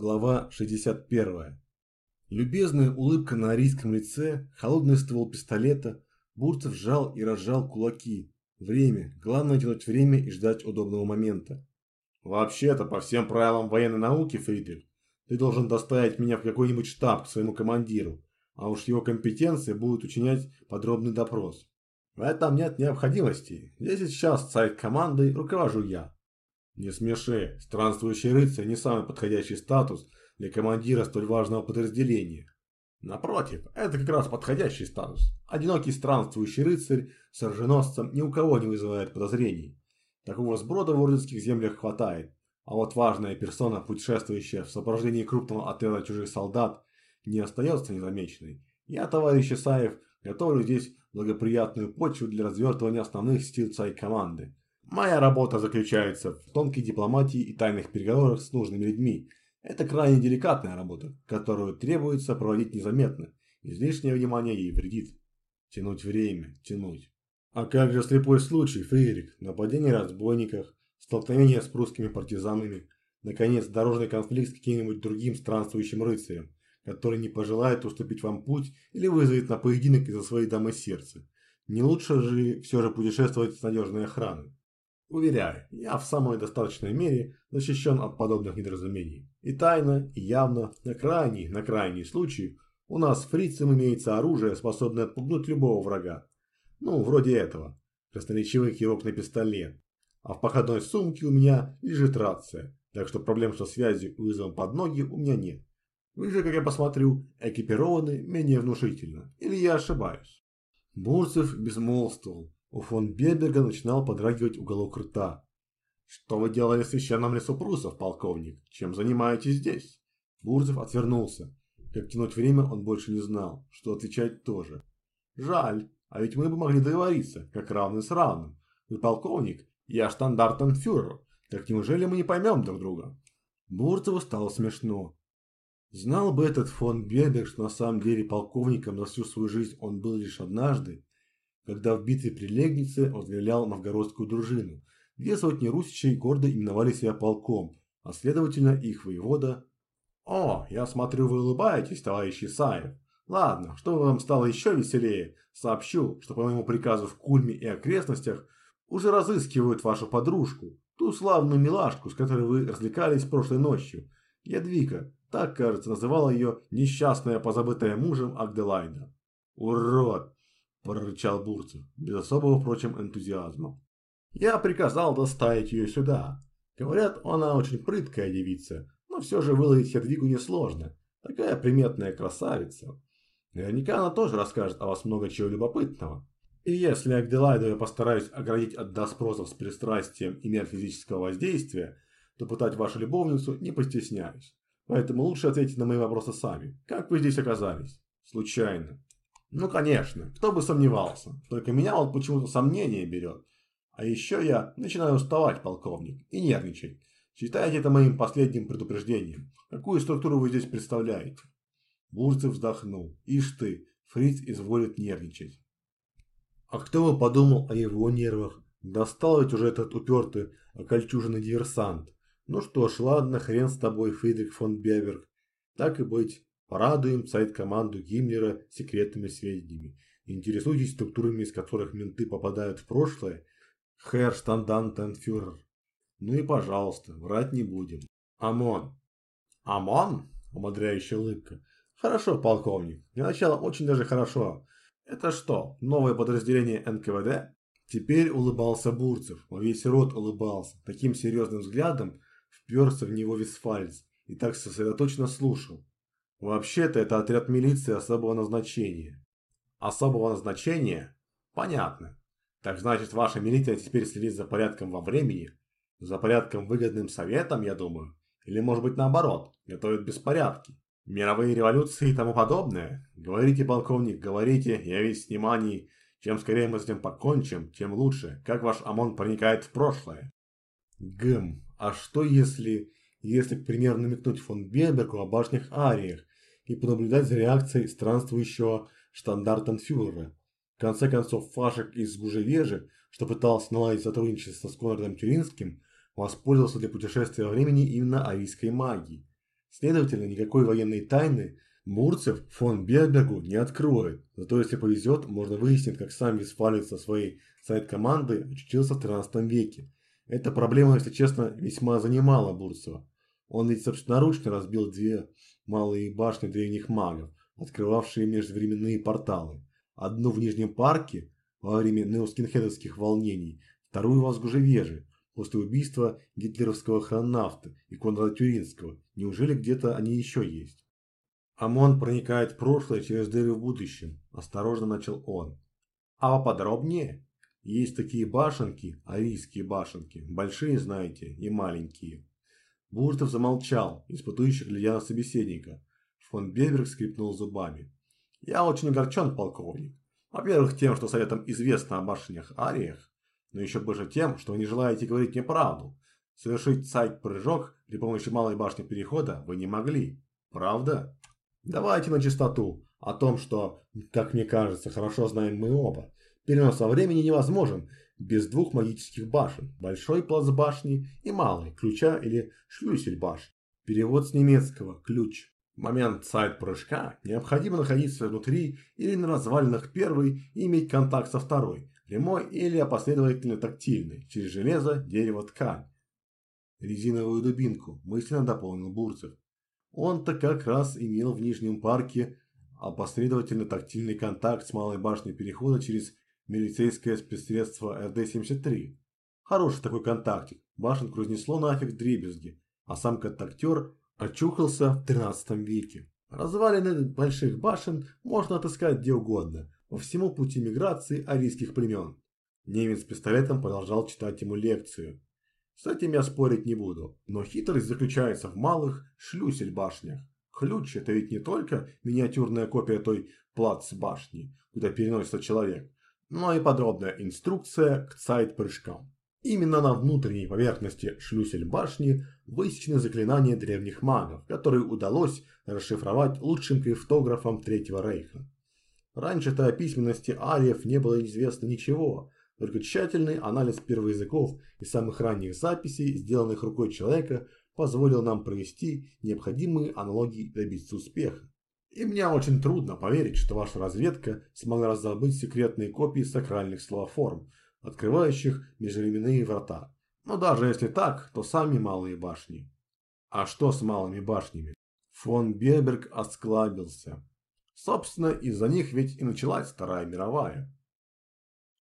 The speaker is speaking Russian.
Глава 61. Любезная улыбка на арийском лице, холодный ствол пистолета, Бурцев сжал и разжал кулаки. Время. Главное тянуть время и ждать удобного момента. Вообще-то, по всем правилам военной науки, Фридрих, ты должен доставить меня в какой-нибудь штаб к своему командиру, а уж его компетенции будут учинять подробный допрос. В этом нет необходимости. Здесь сейчас сайт командой руковожу я. Не смеши, странствующий рыцарь не самый подходящий статус для командира столь важного подразделения. Напротив, это как раз подходящий статус. Одинокий странствующий рыцарь с оруженосцем ни у кого не вызывает подозрений. Такого сброда в орденских землях хватает. А вот важная персона, путешествующая в сопровождении крупного отряда чужих солдат, не остается незамеченной. Я, товарищ Исаев, готовлю здесь благоприятную почву для развертывания основных сил своей команды. Моя работа заключается в тонкой дипломатии и тайных переговорах с нужными людьми. Это крайне деликатная работа, которую требуется проводить незаметно. Излишнее внимание ей вредит. Тянуть время, тянуть. А как же слепой случай, Фридрик? Нападение разбойников, столкновение с прусскими партизанами, наконец, дорожный конфликт с каким-нибудь другим странствующим рыцарем, который не пожелает уступить вам путь или вызовет на поединок из-за своей дамы сердца. Не лучше же все же путешествовать с надежной охраной. Уверяю, я в самой достаточной мере защищен от подобных недоразумений. И тайно, и явно, на крайний, на крайний случай, у нас фрицем имеется оружие, способное отпугнуть любого врага. Ну, вроде этого. Красноречивый кивок на пистолет. А в походной сумке у меня лежит рация, так что проблем со связью и вызовом под ноги у меня нет. Вы же, как я посмотрю, экипированы менее внушительно. Или я ошибаюсь? Бурцев безмолвствовал, у фон Беберга начинал подрагивать уголок рта. «Что вы делали в священном лесу прусов, полковник? Чем занимаетесь здесь?» Бурцев отвернулся. Как тянуть время он больше не знал, что отвечать тоже. «Жаль, а ведь мы бы могли договориться, как равный с равным. Вы полковник, я штандартенфюрер. Так неужели мы не поймем друг друга?» Бурцеву стало смешно. Знал бы этот фон Беберг, что на самом деле полковником за всю свою жизнь он был лишь однажды, когда в битве при Легнице возглавлял новгородскую дружину. Две сотни русичей гордо именовали себя полком, а следовательно их воевода... «О, я смотрю, вы улыбаетесь, товарищ Исаев. Ладно, чтобы вам стало еще веселее, сообщу, что по моему приказу в Кульме и окрестностях уже разыскивают вашу подружку, ту славную милашку, с которой вы развлекались прошлой ночью. Ядвика, так, кажется, называла ее несчастная, позабытая мужем Агделайда. Урод! – прорычал Бурцев, без особого, впрочем, энтузиазма. «Я приказал доставить ее сюда. Говорят, она очень прыткая девица, но все же выловить Хедвигу несложно. Такая приметная красавица. Наверняка она тоже расскажет о вас много чего любопытного. И если Агделайду я постараюсь оградить от доспросов с пристрастием и мер физического воздействия, то пытать вашу любовницу не постесняюсь. Поэтому лучше ответьте на мои вопросы сами. Как вы здесь оказались? Случайно. Ну, конечно, кто бы сомневался. Только меня вот почему-то сомнение берет. А еще я начинаю уставать, полковник, и нервничать. Считайте это моим последним предупреждением. Какую структуру вы здесь представляете? Бурцев вздохнул. Ишь ты, Фриц изволит нервничать. А кто бы подумал о его нервах? Достал ведь уже этот упертый, окольчуженный диверсант. Ну что ж, ладно, хрен с тобой, Фридрих фон Беберг. Так и быть, Порадуем сайт-команду Гиммлера секретными сведениями. Интересуйтесь структурами, из которых менты попадают в прошлое. Herr Штандантенфюрер. Ну и пожалуйста, врать не будем. ОМОН. ОМОН? Ободряющая улыбка. Хорошо, полковник. Для начала очень даже хорошо. Это что, новое подразделение НКВД? Теперь улыбался Бурцев, во весь рот улыбался, таким серьезным взглядом вперся в него Висфальц и так сосредоточенно слушал. Вообще-то это отряд милиции особого назначения. Особого назначения? Понятно. Так значит, ваша милиция теперь следит за порядком во времени? За порядком выгодным советом, я думаю? Или может быть наоборот, готовит беспорядки? Мировые революции и тому подобное? Говорите, полковник, говорите, я весь внимание. Чем скорее мы с этим покончим, тем лучше. Как ваш ОМОН проникает в прошлое? Гм, а что если... Если, к примеру, намекнуть фон Бебергу о башнях Ариях, и понаблюдать за реакцией странствующего штандартенфюрера. В конце концов, Фашек из Гужевежи, что пытался наладить сотрудничество с Конрадом Тюринским, воспользовался для путешествия во времени именно арийской магией. Следовательно, никакой военной тайны Мурцев фон Бербергу не откроет. Зато если повезет, можно выяснить, как сам Висфалец со своей сайт-командой очутился в 13 веке. Эта проблема, если честно, весьма занимала Бурцева. Он ведь собственноручно разбил две малые башни древних магов, открывавшие межвременные порталы. Одну в Нижнем парке во время неоскинхедовских волнений, вторую в Азгужевеже, после убийства гитлеровского хронавта и Конрада Тюринского. Неужели где-то они еще есть? ОМОН проникает в прошлое через дыры в будущем, осторожно начал он. А поподробнее? Есть такие башенки, арийские башенки, большие, знаете, и маленькие. Буртов замолчал, испытующе глядя на собеседника. Фон Беберг скрипнул зубами. Я очень огорчен, полковник. Во-первых, тем, что советам известно о башнях-ариях, но еще больше тем, что вы не желаете говорить мне правду. Совершить сайт-прыжок при помощи малой башни перехода вы не могли. Правда? Давайте на чистоту. О том, что, как мне кажется, хорошо знаем мы оба. Перенос во времени невозможен без двух магических башен. Большой плац башни и малый, ключа или шлюсель башни. Перевод с немецкого «ключ». В момент сайт-прыжка необходимо находиться внутри или на развалинах первой и иметь контакт со второй, прямой или опоследовательно тактильный, через железо, дерево, ткань. Резиновую дубинку, мысленно дополнил Бурцев. Он-то как раз имел в Нижнем парке опосредовательно тактильный контакт с малой башней перехода через милицейское спецсредство РД-73. Хороший такой контактик, башенку разнесло нафиг дребезги, а сам контактер очухался в 13 веке. Развалины больших башен можно отыскать где угодно, по всему пути миграции арийских племен. Немец с пистолетом продолжал читать ему лекцию. С этим я спорить не буду, но хитрость заключается в малых шлюсель-башнях. Ключ – это ведь не только миниатюрная копия той плац-башни, куда переносится человек, но и подробная инструкция к сайт-прыжкам. Именно на внутренней поверхности шлюсель-башни высечены заклинания древних магов, которые удалось расшифровать лучшим криптографом Третьего Рейха. Раньше-то о письменности ариев не было известно ничего, только тщательный анализ первоязыков и самых ранних записей, сделанных рукой человека, позволил нам провести необходимые аналогии и добиться успеха. И мне очень трудно поверить, что ваша разведка смогла раздобыть секретные копии сакральных словоформ, открывающих межвременные врата. Но даже если так, то сами малые башни. А что с малыми башнями? Фон Берберг осклабился. Собственно, из-за них ведь и началась Вторая мировая.